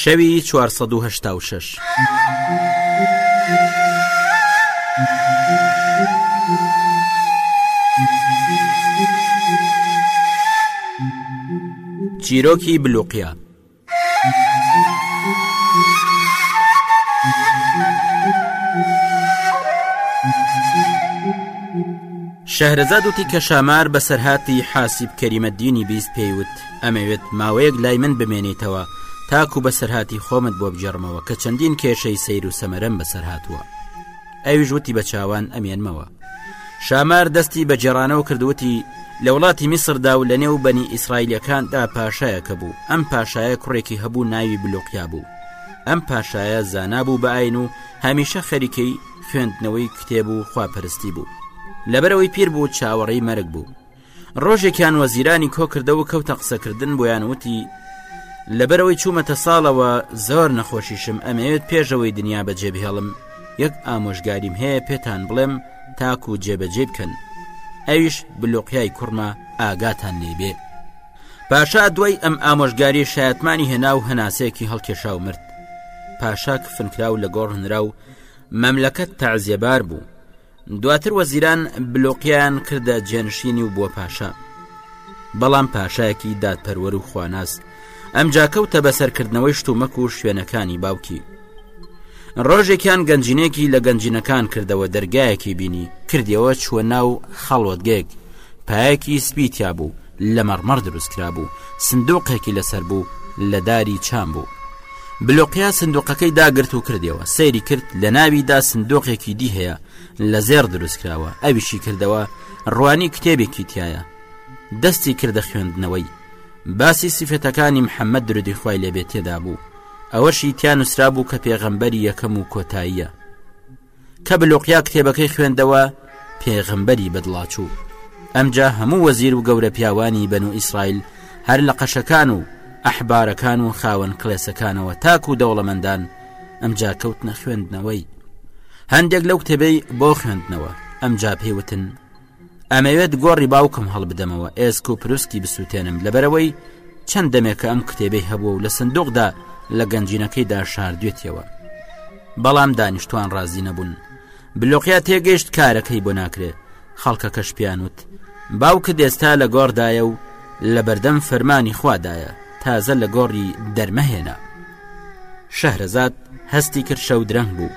شەوی چوار سەد و هەشتا و شەش. چیرۆکی بلوقیا شەهرەزاد وتی کە شامار بەسەرهاتی حاسیب کەریمە دینی بیست پێیوت ئەمەوێت ماوەیەک لای من بمێنیتەوە تاکو بەسەرهاتی خۆمت بۆ بگێڕمەوە کە چەندین کێشەی سیر و سەمەرەم بەسەر هاتووە ئەویش وتی بە چاوان ئەمێنمەوە شامار دەستی بە جێرانەوە کردوتی لە وڵاتی میسردا و لە نێو بەنی ئیسرائیلەکاندا پاشایەکە بوو ئەم پاشایە کوڕێکی هەبوو ناوی بلوقیا بوو ئەم پاشایە زانابوو بە ئاین و هەمیشە خەریکەی خوێندنەوەی کتێب و خواپەرستی بوو لەبەرەوەی پیر بوو چاوەڕێی مەرگ بوو ڕۆژێکیان وەزیرانی کۆکردەوە کەوتە قسەکردن بۆیان وتی لەبەرەوەی چوومەتە ساڵەوە زۆر نەخۆشیشم ئەمەوێت پێشەوەی دنیا بەجێبهێڵم یەک ئامۆژگاریم هەیە پێتان بڵێم تاکو و جێبەجێ بکەن ئەویش بلوقیای کوڕمە ئاگاتان لێ بێ پاشا دوای ئەم ئامۆژگاری شایەتمانی هێنا و هەناسەیەکی هەڵکێشا و مرد پاشا کفنکرا و لە گۆڕ هەنرا و مەملەکەت تەعزیێبار بوو دواتر وەزیران بلوقیان کردە جێنشینی و بووە پاشا بەڵام پاشایەکی دادپەروەر و خواناس ئەم جاکەوتە بەسەرکردنەوەی شتومەک و شوێنەکانی باوکی ڕۆژێکیان گەنجینێکی لە گەنجینەکان کردەوە دەرگایەکی بینی کردیەوە چوە ناو خەڵوەتگەیەک پایەکی سپیتیا بوو لە مەڕمەڕ دروست کرابوو سندوقێکی لەسەر بوو لە داری چام بوو بلوقیا سندوقەکەی داگرت و کردەوە سەیری کرد لە ناویدا سندوقێکی دی هەیە لە زێر دروست کراوە ئەویشی کردەوە ڕوانی کتێبێکی تایە دەستی کردە خوێندنەوەی باسی سیفەتەکانی محەممەد درودی خی لێبێ تێدا بوو ئەوەشی تیا نووسرا بوو کە پێغەمبەری یەکەم و کۆتاییە کە بلوقیا کتێبەکەی خوێندەوە پێغەمبەری بەدڵاچوو ئەمجا هەموو وەزیر و گەورە پیاوانی بەن و ئیسرائیل هەر لە قەشەکان و ئەحبارەکان و خاوەن کڵێسەکانەوە تاک و دەوڵەمەندان ئەمجا کەوتنە خوێندنەوەی هەندێک لەو کتێبەی بۆ خوێندنەوە ئەمجا پێیوتن ئەمەوێت گۆڕی باوکم هەڵبدەمەوە ئێسک و پروسکی بسووتێنم لەبەرەوەی چەند دەمێکە ئەم کتێبەی هەبووە و لە سندوقدا لە گەنجینەکەیدا شاردوێتیەوە بەڵام دانیشتوان ڕازی نەبوون بلوقیا تێگەشت کارەکەی بۆ ناکرێت خەڵکەکەش پیانوت باوکە دێستا لە گۆڕدایە و لە بەردەم فەرمانی خوادایە تازە لە گۆڕی دەرمەهێنا شەهرەزاد هەستی کرد شەو درەنگ بوو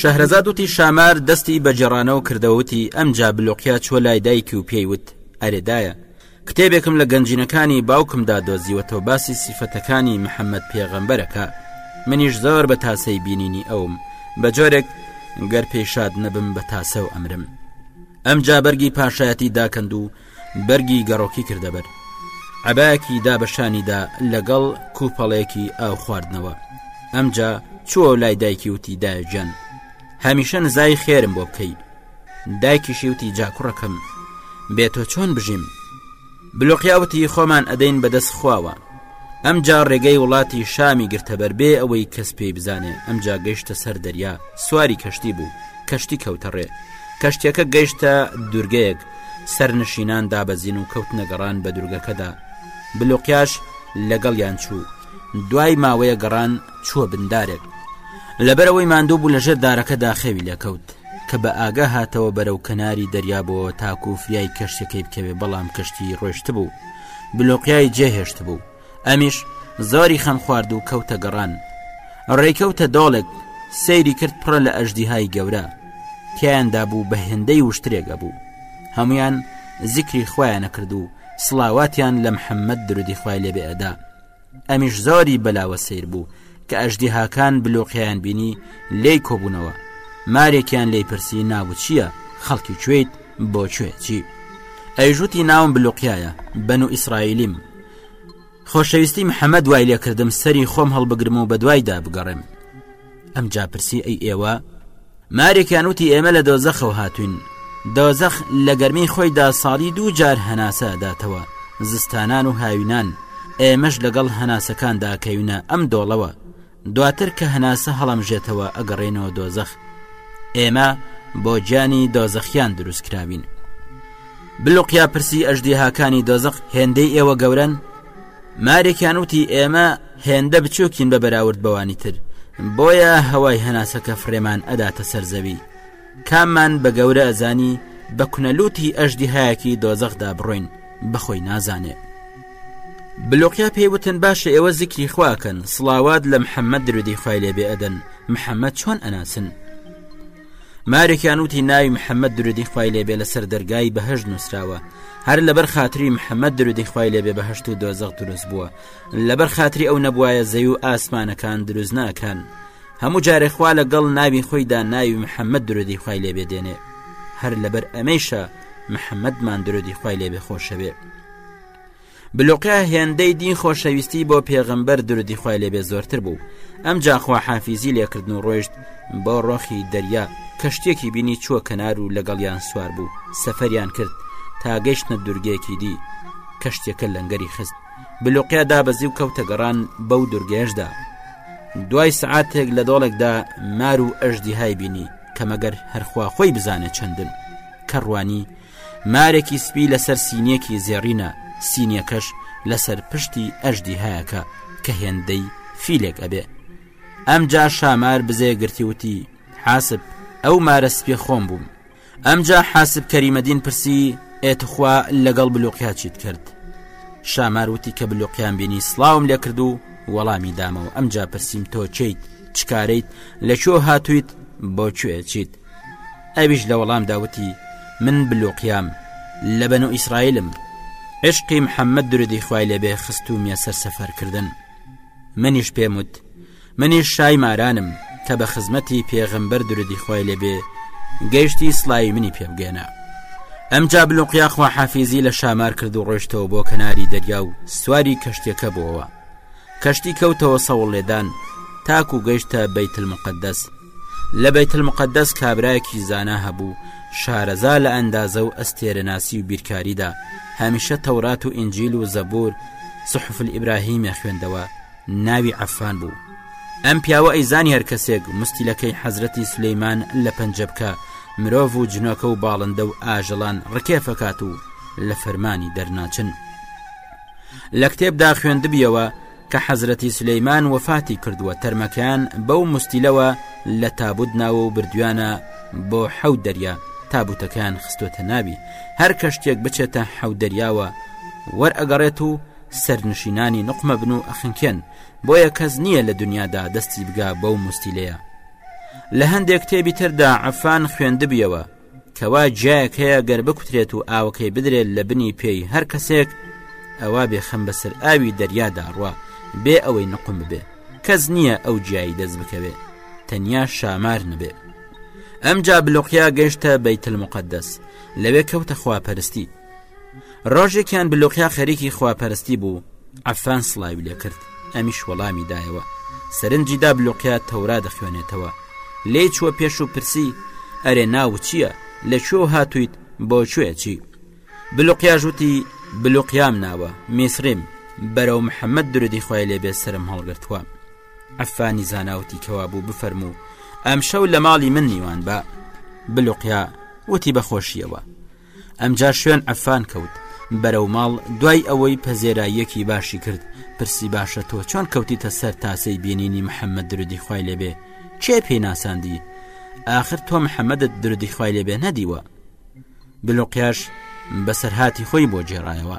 شەهرەزاد وتی شامار دەستی بە جێڕانەوە کردەوەتی ئەمجا بلۆقیا چوە لای دایکی و پێی وت ئەرێدایە کتێبێکم لە گەنجینەکانی باوکمدا دۆزیوەتەوە باسی سیفەتەکانی محەممەد پێغەمبەرەکە منیش زۆر بە تاسەی بینینی ئەوم بە جۆرێک گەر پێشاد نەبم بە تاسە و ئەمرم ئەم جابەرگی پاشایەتی داکەند و بەرگی گەڕۆکی کردە بەر عباکی دا بە شانیدا لەگەڵ کوپەڵێکی ئاو خواردنەوە ئەمجا چووە لای دایکی وتی دایجان هەمیشە نزای خێرم بۆ بکەی دایکیشی وتی جاکوڕەکەم بێتۆ چۆن بژیم بلوقیاوتی خۆمان ئەدەین بەدەست خواوە ئەمجا ڕێگەی وڵاتی شامی گرتەبەر بێ ئەوەی کەس پێی بزانێ ئەمجا گەیشتە سەر دەریا سواری کەشتی بوو کەشتی کەوتەڕێ کەشتەکە گەیشتە دوورگەیەک سەرنشینان دابەزین و کەوتنە گەڕان بە دوورگەکەدا بلوقیاش لەگەڵیان چوو دوای ماوەیە گەڕان چووە بندارێک لەبەرەوەی ماندوو بوو لەژێر دارەکەدا خەوی لەکەوت کە بە ئاگا هاتەوە بەرەو کەناری دەریا بۆ تاکو فریای کەشتەکەی بکەوێ بەڵام کەشتی ڕۆشت بوو بلۆقیای جێهێشت بوو ئەمیش زۆری خەم خوارد و کەوتە گەڕان ڕێکەوتە دۆڵێک سەیری کرد پڕە لە ئەژدیهای گەورە تیاندا بوو بە هێندەی وشترێگە بوو هەمویان زیکری خۆیانە کرد و سڵاواتیان لە محەممەد درودی خی لێبێ ئەدا ئەمیش زۆری بەلاوە سیر بوو کە ئەژدیهاکان بلوقیان بینی لی کۆبوونەوە مارێکیان لی پرسی ناوت چییە خەڵکی کوێیت بۆ کوێ چی ئەیژوتی ناوم بلوقیایە بەن و ئیسرائیلیم خۆشەویستی محەممەد وای لێکردم سەری خۆم هەڵبگرم و بەدوایدا بگەڕێم ئەم جاپرسی ئەی ئێوە مارێکیان وتی ئێمە لە دۆزەخەوە هاتوین دۆزەخ لە گەرمی خۆیدا ساڵی دوو جار هەناسە داتەوە زستانان و هاوینان ئێمەش لەگەڵ هەناسەکاندا کەوینە ئەم دۆڵەوە دواتر کە هەناسە هەڵەمژێتەوە ئەگەڕێنەوە دۆزەخ ئێمە بۆ گیانی دۆزەخیان دروستکراوین بلوقیا پرسی ئەژدیهاکانی دۆزەق هێندەی ئێوە گەورن مارێکیان وتی ئێمە هێندە بچووکین بە بەراورد بەوانی تر بۆیە هەوای هەناسەکە فرێمان ئەداتە سەرزەوی کاممان بە گەورە ئەزانی بە کونەلوتی ئەژدیهایەکی دۆزەخدا بڕۆین بەخۆی نازانێت بلوقیا پێی وتن باشە ئێوە زیکری خواکەن سڵاوات لە محەممەد درودی خی لێبێ ئەدەن محەممەد چۆن ئەناسن مارێکیان وتی ناوی محەممەد درودی خی لێبێ لەسەر دەرگای بەهشت نووسراوە هەر لەبەر خااتری محەممەد درودی خی لێبێ بەهشت و دۆزەق دروست بووە لەبەر خااتری ئەو نەبواە زەوی و ئاسمانەکان دروست ناکران هەموو جارێخوا لەگەڵ ناوی خۆیدا ناوی محەممەد درودی خی لێبێ دێنێ هەر لەبەر ئەمەیشە محەممەدمان درودی خی لێبێ خۆشەوێ بلوقیا هێندەی دین خۆشەویستی بۆ پێغمبەر درودی خۆی لێبێ زۆرتر بوو ئەم جاخوا حافیزی لێکردن و ڕۆیشت بۆ ڕۆخی دەریا کەشتێکی بینی چووە کەنار و لەگەڵیان سوار بوو سەفەریان کرد تا گەشتە دورگەیەکی دی کەشتێکە لەنگەری خست بلوقیا دابەزی و کەوتە گەڕان بەو دورگێشدا دوای سعاتێک لە دۆڵێکدا مار و ئەژدیهای بینی کەمەگەر هەرخوا خۆی بزانێت چەندن کە ڕوانی مارێکی سپی لەسەر سینیەکی زێڕینە سینیەکەش لەسەر پشتی ئەژدیهایەکە کە هێندەی فیلێک ئەبێ ئەمجا شامار بزێ گرتی وتی حاسب ئەو مارە سپێ خۆم بووم ئەمجا حاسب کەریمەدین پرسی ئێتخوا لەگەڵ بلوقیا چیت کرد شامار وتی کە بلوقیان بینی سلااوم لێ کرد و وەڵامی دامەوە ئەمجا پرسییم تۆ چیت چکارەیت لە شۆ هاتوویت بۆ کوێ چیت ئەویش لە وەڵامدا وتی من بلوقیام لە بەن و ئیسرائیلم عشقی محەممەد درودی خوای لێبێ خستومیە سەر سەفەرکردن منیش پێم وت منیش شای مارانم کە بە خزمەتی پێغەمبەر درودی خوای لێبێ گەیشتی سلای منی پێبگەێنە ئەم جا بلوقیا خوا حافیزی لە شامار کرد و ڕۆشتەوە بۆ کەناری دەریا و سواری کەشتەکە بووەوە کەشتی کەوتەوە سەوڵ لێدان تاکو گەیشتە بیت المقدس لە بەیتلموقەدەس کابرایەکی زانا هەبوو شارەزا لە ئەندازە و ئەستێرەناسی و بیرکاریدا هەمیشە تەورات و ئینجیل و زەبور سحف ئیبراهیمە خوێندەوە ناوی عەفان بوو ئەم پیاوە ئەیزانی هەر کەسێک مستیلەکەی حەزرەتی سلەیمان لە پەنجە بکە مرۆڤ و جنۆکە و باڵندە و ئاژەڵان ڕکێفەکات و لە فەرمانی دەرناچن لە کتێبدا خوێندبیەوە کە حەزرەتی سلیمان وەفاتی کردووە تەرمەکەیان بەو مستیلەوە لە تابوت ناوە و بردویانە بۆ حەوت دەریا تابوتەکان خستۆتە ناوی هەر کەشتێک بچێتە حەو دەریاوە وەرئەگەڕێت و سەرنشینانی نقمە بن و ئەخنکێن بۆیە کەس نییە لە دنیادا دەستی بگا بەو مستیلەیە لە هەندێک تێبی تردا عفان خوێندبیەوە کەوا جیایەک هەیە گەر بکوترێت و ئاوەکەی بدرێت لە بنی پێی هەر کەسێک ئەوا بێ خەم بەسەر ئاوی دەریادا ڕوە بێ ئەوەی نقم ببێ کەس نییە ئەو جیایی دەست بکەوێت تەنیا شامار نەبێ ئەمجا بلوقیا گەشتە بەیتل مقدەس لەوێ کەوتە خواپەرستی ڕۆژێکیان بلوقیا خەریکی خواپەرستی بوو ئەفان سلاوی لێ کرد ئەمیش وەڵامی دایەوە سەرنجی دا بلوقیا تەورا دەخوێنێتەوە لێ چووە پێش و پرسی ئەرێ ناوت چییە لە کوێ هاتوویت بۆ کوێ چی بلوقیا ژووتی بلوقیام ناوە میسریم بەرەو محەممەد درودی خۆی لێبێ سرم هەڵگرتووە ئەفانی زاناوتی کەوا بوو بفەرموو ئەم شەو لە ماڵی من نیوان بە بلوقیا وتی بەخۆشیەوە ئەمجا شوێن ئەفان کەوت بەرەو ماڵ دوای ئەوەی پەزێراییەکی باشی کرد پرسی باشە تۆ چۆن کەوتیتە سەر تاسەی بینینی محەممەد درودی خوای لێبێ چێ پێی ناساندی آخر تۆ محەممەدت درودی خوای لێبێ نەدیوە بلوقیاش بەسەرهاتی خۆی بۆ جێڕایەوە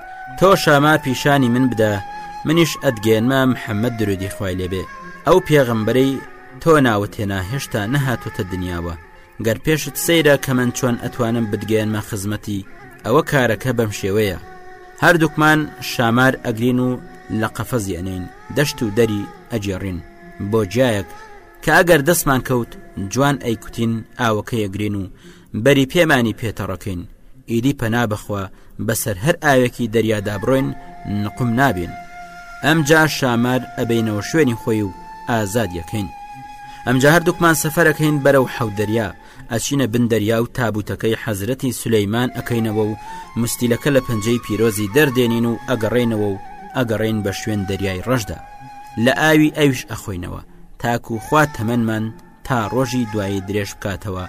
تۆ شاما پیشانی من بدە منیش ئەتگەێنمە محەممەد درودی خوای لێبێ ئەو پێغمبەرەی تۆ ناوت هێنا هێشتا نەهاتۆتە دنیاوە گەر پێشت سەیرە کە من چۆن ئەتوانم بتگەێنمە خزمەتی ئەوە کارەکە بەم شێوەیە هەردووکمان شامار ئەگرین و لە قەفەزی ئەنین دەشت و دەری ئەجێڕین بۆ جایەک کە ئەگەر دەستمان کەوت جوان ئەیکوتین ئاوەکە یەگرین و بەری پێمانی پێتەڕەکەین ئیدی پەنا بخوا بەسەر هەر ئاوێکی دەریادا بڕۆین نقم نابین ئەمجا شامار ئەبینەوە شوێنی خۆی و ئازاد یەکەین ئەمجا هەردووکمان سەفەرەکەین بەرە و حەودەریا ئەچینە بن دەریا و تابوتەکەی حەزرەتی سولەیمان ئەکەینەوە و مستیلەکە لە پەنجەی پیرۆزی دەردێنین و ئەگەڕێنەوە و ئەگەڕێن بە شوێن دەریای ڕەشدا لە ئاوی ئەوش ئەخۆینەوە تاکو خوا تەمەمان تا ڕۆژی دوایی درێژ بکاتەوە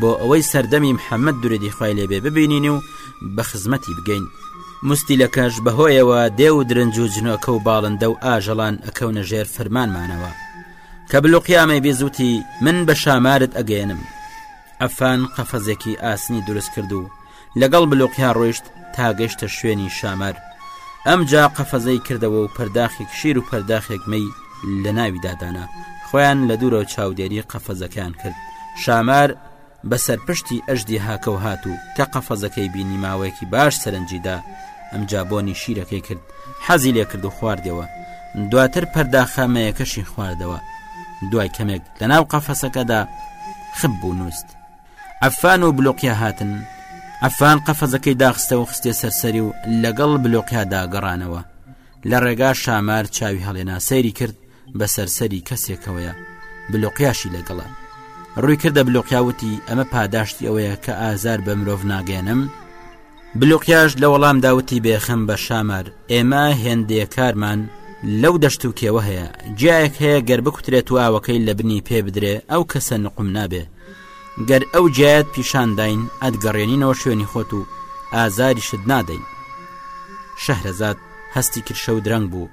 بۆ ئەوەی سەردەمی محەممەد درێدی خوای لێبێ ببینین و بە خزمەتی بگەین مستیلەکەش بەهۆیەوە دێ و درنج و جنۆکە و باڵندە و ئاژەڵان ئەکەونە ژێر فەرمانمانەوە کە بلوقیامەی بێزوتی من بە شامارت ئەگەێنم ئەفان قەفەزێکی ئاسنی دروست کرد و لەگەڵ بلوقیا ڕۆیشت تا گەشتە شوێنی شامار ئەمجا قەفەزەی کردەوە و پەرداخێک شیر و پەرداخێک مەی لە ناوی دادانا خۆیان لە دوورەوە چاودێری قەفەزەکان کرد شامار بەسەر پشتی ئەشدی هاکە و هات و کە قەفەزەکەی بینی ماوەیەکی باش سەرنجیدا ئەمجا بۆنی شیرەکەی کرد حەزی لێ کرد و خواردەوە دواتر پەرداخەمەیەکەشی خواردەوە دوای کەمێک لەناو قەفەسەکەدا خب بوو نووست عەفان و بلۆقیا هاتن، عەفان قەفەزەکەی داخستەوە و خستیە سەر سەری و لەگەڵ بلۆقیادا گەڕانەوە، لە ڕێگا شامار چاوی هەڵێنا سەیری کرد بە سەر سەری کەسێکەوەیە بلۆقیاشی لەگەڵە ڕووی کردە بلۆقیاوتی ئەمە پاداشتی ئەوەیە کە ئازار بە مرۆڤ ناگەێنم، بلوقیاش لە وەڵامدا وتی بێخەم بە شامار ئێمە هێندێ کارمان لەو دەشت و کێوە هەیە جیایەک هەیە گەر بکوترێت و ئاوەکەی لە بنی پێ بدرێ ئەو کەسە نقم نابێ گەر ئەو جیایەت پیشانداین ئەدگەڕێنینەوە شوێنی خۆت و ئازاری شت نادەین شەهرەزاد هەستی کرشە و درەنگ بوو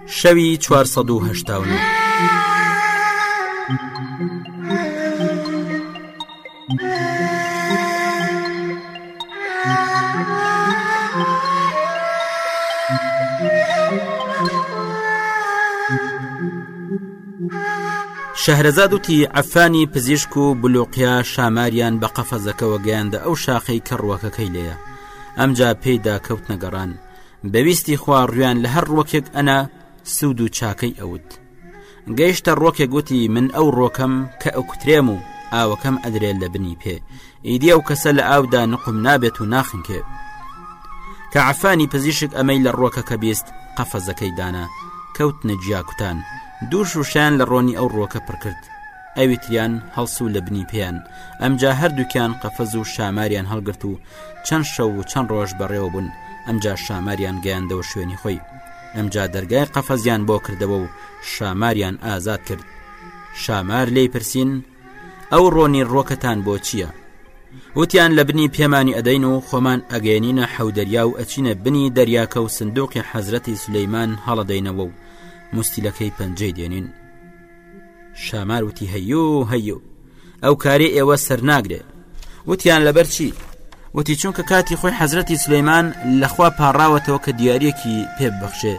شەوی چوار سەد و هەشتا و نۆ. شەهرەزاد وتی ئەفانی پزیشک و بلوقیا شاماریان بە قەفەزەکەەوە گەیاندە ئەو شاخەی کە ڕوەکەکەی لێە ئەمجا پێیدا کەوت نەگەڕان بەویستی خوا ڕویان لە هەر ڕۆکێک ئەنا سوود و چاکەی ئەوت گەیشتە ڕۆکێک گوتی من ئەو ڕۆکەم کە ئەوکترێم و ئاوەکەم ئەدرێت لە بنی پێ ئیدی ئەو کەسە لە ئاودا نقم نابێت و ناخنکێ کە عفانی پزیشک ئەمەی لە ڕۆکە کە بیست قەفەزەکەی دانا کەوت نەجیا کوتان دوو شوشیان لە ڕۆنی ئەو ڕۆکە پڕکرد ئەویتریان هەڵسوو لە بنی پێیان ئەمجا هەردووکیان قەفەز و شاماریان هەڵگرت و چەند شەو و چەند ڕۆژ بەڕێوە بوون ئەمجا شاماریان گەیاندەوە شوێنی خۆی ئەمجا دەرگای قەفەزیان بۆ کردەوە و شاماریان ئازاد کرد شامار لی پرسین ئەو ڕۆنی ڕۆکەتان بۆ چییە؟ وتیان لە بنی پێمانی ئەدەین و خۆمان ئەگەێنینە حەودەریا و ئەچینە بنی دەریاکە و سندوقی حەزرەتی سلەیمان هەڵەدەینەوە و مستیلەکەی پەنجەی دێنین. شامار وتی هەیۆ هەیۆ ئەو کارێ ئێوە سەرناگرێ وتیان لەبەر چی وتی چونکە کاتی خۆی حەزرەتی سلەیمان لەخوا پاڕاوەتەوە کە دیارەکی پێ ببەخشێ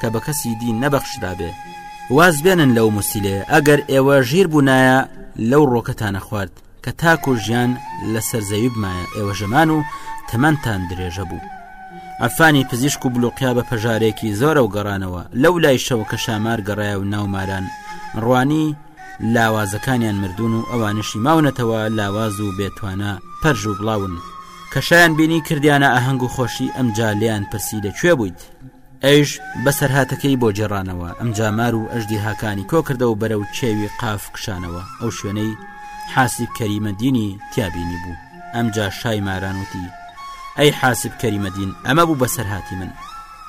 کە بە کەسی دی نەبەخشرابێ واز بێنن لەو مسیلێ ئەگەر ئێوە ژیر بوونایە لەو ڕۆکەتانە خوارد کە تاکو ژیان لەسەر زەوی بمایە ئێوە ژەمان و تەمەنتان درێژە بوو ئەفانی پزیشک و بلوقیا بە پەژارێکی زۆرە و گەڕانەوە لەو لای شەوە کە شامار گەڕایە و ناو ماران ڕوانی لاوازەکانیان مردون و ئەوانشی ماونەتەوە لاواز و بێتوانە پەرژ و بڵاون کەشیان بینی کردیانە ئاهەنگ و خۆشی ئەمجا لیان پرسی لەکوێ بوویت ئەویش بەسەرهاتەکەی بۆ جێڕانەوە ئەمجا مار و ئەژدیهاکانی کۆکردە و بەرە و چێوی قاف کشانەوە ئەو شوێنەی حاسیب کەریمە دینی تیابینی بوو ئەمجا شای مارانوتی ئەی حاسب کەریمە دین ئەمە بوو بەسەرهاتی من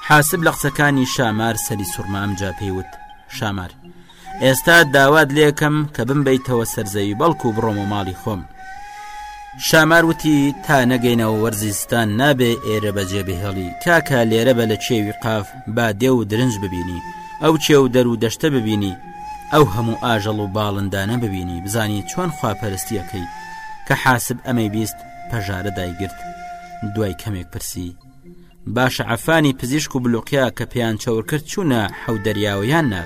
حاسب لە قسەکانی شامار سەری سوورمام جا پێیوت شامار ئێستا داوات لێکەم کە بمبیتەوە سەرزەوی بەڵکو بڕۆمە ماڵی خۆم شامار وتی تا نەگەینەوە وەرزیستان نابێ ئێرە بەجێ بهێڵی کاکە لێرە بە لە چێوی قاف با دێ و درنج ببینی ئەو چێ و دەر و دەشتە ببینی ئەو هەموو ئاژەڵ و باڵندانە ببینی بزانی چۆن خواپەرستیەکەی کە حاسب ئەمەی بیست پەژارە دایگرت دوای کەمێک پرسی باشە عفانی پزیشک و بلوقیا کە پێیان چەورکرد چوونە حەو دەریاوەیان نا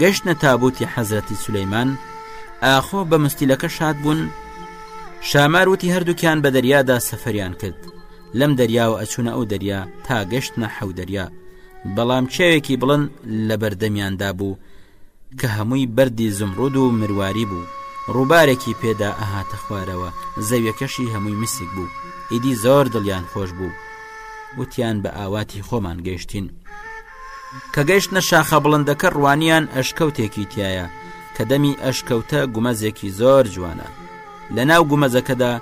گەشتە تابوتی حەزرەتی سولەیمان ئاخۆ بە مستیلەکە شاد بوون شامار وتی هەردووکیان بە دەریادا سەفەریان کرد لەم دەریاوە ئەچوونە ئەو دەریا تا گەشتە حەو دەریا بەڵام چاوێکی بڵند لە بەردەمیاندا بوو کە هەمووی بەردی زمڕود و مرواری بوو، ڕووبارێکی پێدا ئەهاتە خوارەوە، زەویەکەشی هەمووی مسک بوو، ئیدی زۆر دڵیان خۆش بوو، وتیان بە ئاواتی خۆمان گەیشتین. کە گەیشتنە شاخە بڵندەکە ڕوانیان ئەشکەوتێکی تیایە، کە دەمی ئەشکەوتە گومەزێکی زۆر جوانە، لە ناو گومەزەکەدا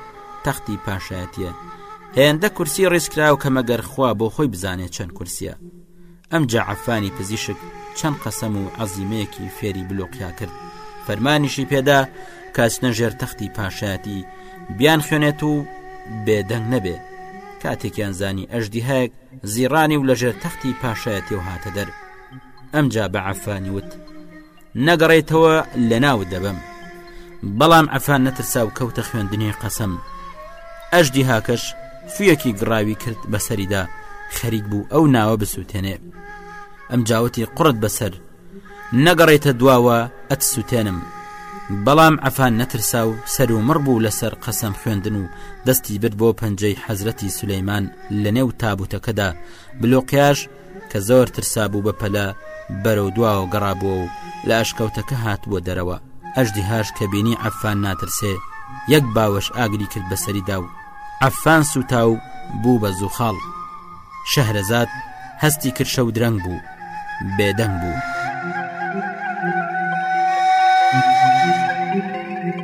تەختی پاشایەتیە، هێندە کورسی ڕیزکراو کە مەگەر خوا بۆ خۆی بزانێ چەند کورسیە، ئەمجا عەفانی پزیشک چەند قەسەم و عەزیمەیەکی فێری بلوقیا کرد فەرمانیشی پێدا کاچنە ژێر تەختی پاشایەتی بیان خوێنێت و بێدەنگ نەبێ کاتێکیان زانی ئەژدیهایەک زیڕانی و لەژێر تەختی پاشایەتی و هاتە دەر ئەمجا بە عەفانی وت نەگەڕێیتەوە لە ناوت دەبم بەڵام ئەفان نەترسا و کەوتە خوێندنی قەسم ئەشدی هاکەش فویەکی گڕاوی کرد بەسەریدا خەریک بوو ئەو ناوە بسووتێنێ ئەم جاوتی قڕت بەسەر نەگەڕێتە دواوە ئەت سووتێنم بەڵام ئەفان نەترسا و سەر و مڕ بوو لەسەر قەسەم خوێندن و دەستی برد بۆ پەنجەی حەزرەتی سولەیمان لە نێو تابوتەکەدا بلۆقیاش کە زۆر ترسابوو بە پەلە بەرەو دواوە گەڕابووە و لە ئەشکەوتەکە هاتبووە دەرەوە ئەشدی هاش کە بینی ئەفان ناترسێ یەک باوەش ئاگری کرد بەسەریدا و ئەفان سوتا و بوو بە زوو خاڵ شەهرەزاد هەستی کرشە و درەنگ بوو بێدەنگ بوو. Thank you.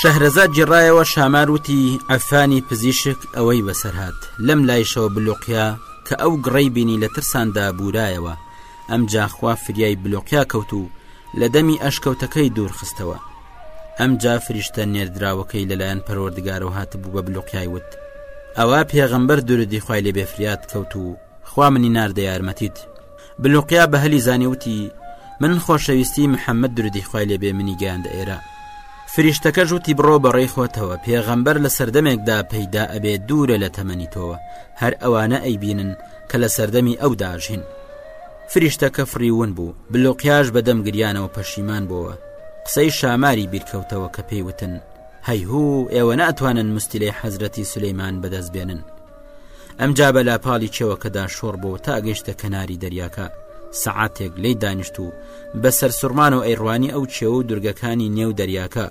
شەهرەزاد جێڕایەوە شامار وتی ئەفانی پزیشک ئەوەی بەسەرهات لەم لایشەوە بلوقیا کە ئەو گڕی بینی لە ترساندا بورایەوە ئەم جاخوا فریای بلوقیا کەوت و لە دەمی ئەشکەوتەکەی دوورخستەوە ئەم جا فریشتە نێردراوەکەی لەلایەن پەروەردگارەوە هاتبوو بە بلوقیای وت ئەوە پێغەمبەر دوردی خی لێ بێفریاد کەوت و خوا منی ناردە یارمەتیت بلوقیا بە هەلی زانی وتی من خۆشەویستی محەممەد دردی خوای لێبێ منی گەیاندە ئێرە فریشتەکە ژووتی بڕۆ بەڕێی خۆتەوە پێغەمبەر لە سەردەمێکدا پەیدا ئەبێ دوورە لە تەمەنی تۆوە هەر ئەوانە ئەیبینن کە لە سەردەمی ئەو داژین فریشتەکە فریون بوو بلوقیاش بەدەم گریانەوە پەشیمان بووە قسەی شاماری بیرکەوتەوە کە پێیوتن هەیهوو ئێوە ناتوانن مستیلەی حەزرەتی سلەیمان بەدەست بێنن ئەمجا بە لاپاڵی چێوەکەدا شۆڕ بۆ تا گەشتە کەناری دەریاکە سەعاتێک لی دانیشت و بە سەرسوڕمان و ئەیڕوانی ئەو چێوە و دورگەکانی نێو دەریاکە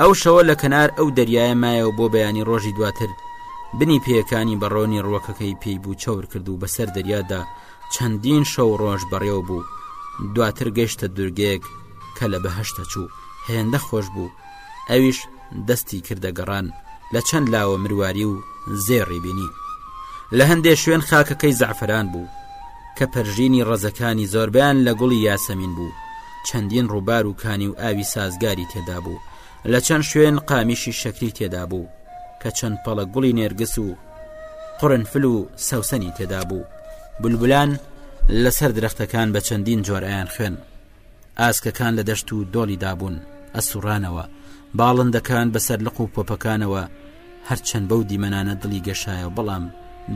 ئەو شەوە لە کەنار ئەو دەریایە مایەوە بۆ بەیانی ڕۆژی دواتر بنی پێەکانی بەڕۆنی ڕوەکەکەی پێی بوو چاور کرد و بەسەر دەریادا چەندین شەو ڕۆژ بەڕێوە بوو دواتر گەشتە دورگەیەک کە لە بەهشتە چوو هێندە خۆش بوو ئەویش دەستی کردە گەڕان لە چەند لاوە مرواری و زێڕی بینی لە هەندێ شوێن خاکەکەی زەعفران بوو کە پەرژینی ڕەزەکانی زۆربیان لە گوڵی یاسەمین بوو چەندین ڕووبار و کانی و ئاوی سازگاری تێدا بوو لە چەند شوێن قامیشی شەکری تێدا بوو کە چەند پەڵە گوڵی نێرگس و قڕنفل و سەوسنی تێدا بوو بولبولان لەسەر درەختەکان بە چەندین جۆرئیان خوێن ئاسکەکان لە دەشت و دۆڵی دابوون ئەسوڕانەوە باڵندەکان بەسەر لق و پۆپەکانەوە هەرچەند بەو دیمەنانە دڵی گەشایە بەڵام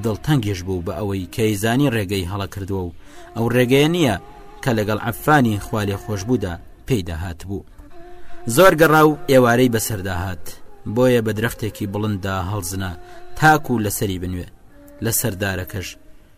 دڵتەنگیش بوو بە ئەوەی کەیزانی ڕێگەی هەڵە کردووە و ئەو ڕێگەیە نییە کە لەگەڵ ئەفانی خوالێ خۆشببوودا پێی داهات بوو زۆر گەڕا و ئێوارەی بەسەرداهات بۆیە بە درەختێکی بڵنددا هەڵزنا تاکو لەسەری بنوێ لە سەردارەکەش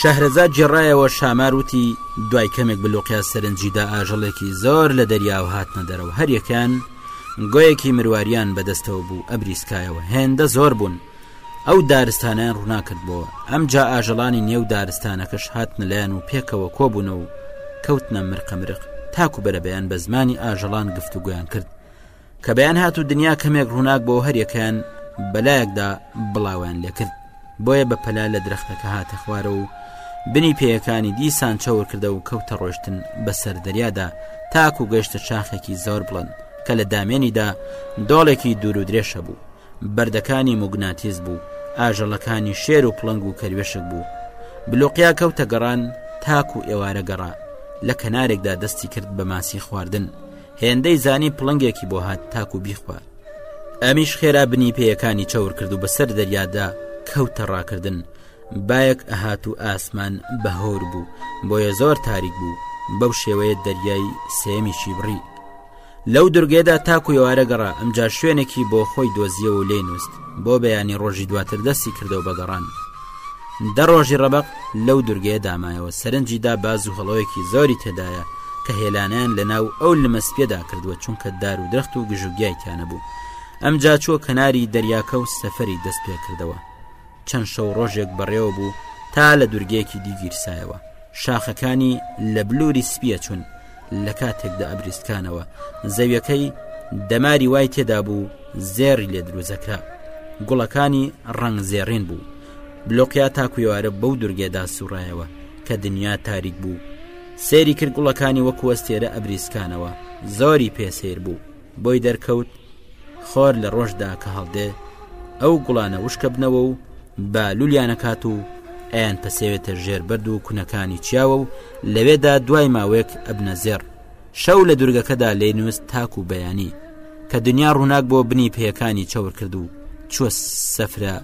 شەهرەزاد جێڕایەوە شامار وتی دوای کەمێک بلوقیا سەرنجیدا ئاژەڵێکی زۆر لە دەریاو هاتنە دەرەوە هەریەکان گۆیەکی مرواریان بەدەستەوە بوو ئەبریسکایەوە هێندە زۆر بوون ئەو دارستانیان ڕووناکردبووە ئەم جا ئاژەڵانی نێو دارستانەکەش هاتنە لایەن و پێکەوە کۆبوونەوە کەوتنە مرقە مرق تاکو بەرەبەیان بە زمانی ئاژەڵان گفتوگویان کرد کە بەیان هات و دنیا کەمێک ڕووناک بۆ هەریەکەیان بەلایەکدا بڵاویان لێکرد بۆیە بە پەلا لە درەختەکە هاتە خوارە و بنی پێیەکانی دیسان چاور کردە و کەوتە ڕۆشتن بەسەر دەریادا تاک و گەشتە چاخێکی زۆر بڵند کە لە دامێنیدا دۆڵێکی دوور و درێژە بوو بەردەکانی موگناتیز بوو ئاژەڵەکانی شێر و پڵنگ و کەروێشک بوو بلوقیا کەوتە گەڕان تاک و ئێوارە گەڕا لە کەنارێکدا دەستی کرد بە ماسی خواردن هێندەی زانی پڵنگێکی بۆ هات تاکو بیخوارد ئەمیش خێرا بنی پێیەکانی چاور کرد و بەسەر دەریادا کەوتە ڕاکردن بایەک ئەهات و ئاسمان بەهۆر بوو بۆیە زۆر تاریک بوو بەو شێوەیە دەریای سێمیشی بڕی لەو درگێدا تاکو ێوارە گەڕا ئەمجا شوێنێکی بۆ خۆی دۆزیەوە و لێ نووست بۆ بەیانی ڕۆژی دواتر دەستی کردەوە بە گەڕان دە ڕۆژی ڕەبق لەو دورگەیە دامایەوە سەرنجی دا باز و هەڵۆیەکی زۆری تێدایە کە هێلانیان لە ناو ئەو لمەسپێدا کردووە چونکە دار و درەخت و گژوگیای تیانە بوو ئەم جاچووە کەناری دەریاکە و سەفری دەست پێکردەوە چەند شەو ڕۆژێک بەڕێوە بوو تا لە دورگەیەکی دیگیرسایەوە شاخەکانی لە بلووری سپیە چوون لە کاتێکدا ئەبریستکانەوە زەویەکەی دەماری وای تێدا بوو زێری لێ دروزەکە گوڵەکانی ڕنگ زێڕێن بوو بلۆقیا تاکوێوارە بەو دورگێدا سوڕایەوە کە دنیا تاریک بوو سێری کرد گوڵەکانی وەکوەستێرە ئەبریسکانەوە زۆری پێسیر بوو بۆی دەرکەوت خۆر لە ڕۆژدا کە هەڵدێ ئەو گوڵانە وشکە بنەوە و بە لولیانەکات و ئەیان پەسێوێتە ژێر بەرد و کونەکانی چیاوە و لەوێدا دوای ماوەیەک ئەبنە زێڕ شەو لە دوورگەکەدا لێ نووس تاک و بەیانی کە دنیا ڕووناک بۆ بنی پێەکانی چاور کرد و چوە سەفرە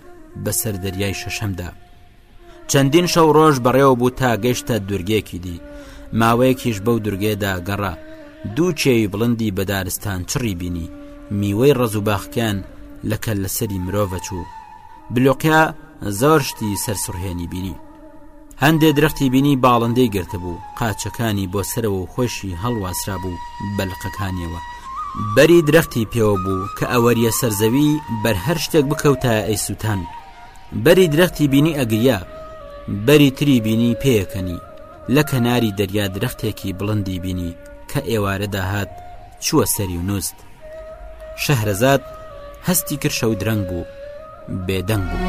بەسەر دەریای شەشەمدا چەندین شەو ڕۆژ بەڕێوە بوو تا گەشتە دورگێکی دی ماوەیەکیش بەو دورگێدا گەڕا دوو چێوی بڵندی بەدارستان چڕی بینی میوەی ڕز و باخکیان لە کەل لەسەری مرۆڤە چوو بلوقیا زۆر شتی سەرسڕهێنی بینی هەندێ درختی بینی باڵندەی گرتبوو قاچەکانی بۆ سەرەوە و خۆشی هەڵواسرا بوو بەلقەکانیەوە بەری درختی پێوە بوو کە ئەوەریە سەرزەوی بەر هەر شتێک بکەوتە ئەی سووتان بەری درەختی بینی ئەگریا بەری تری بینی پێەکەنی لە کەناری دەریا درەختێکی بڵندی بینی کە ئێوارە داهات چووە سەری و نووست شەهرەزاد هەستی کرشە و درەنگ بوو بێدەنگ بوو.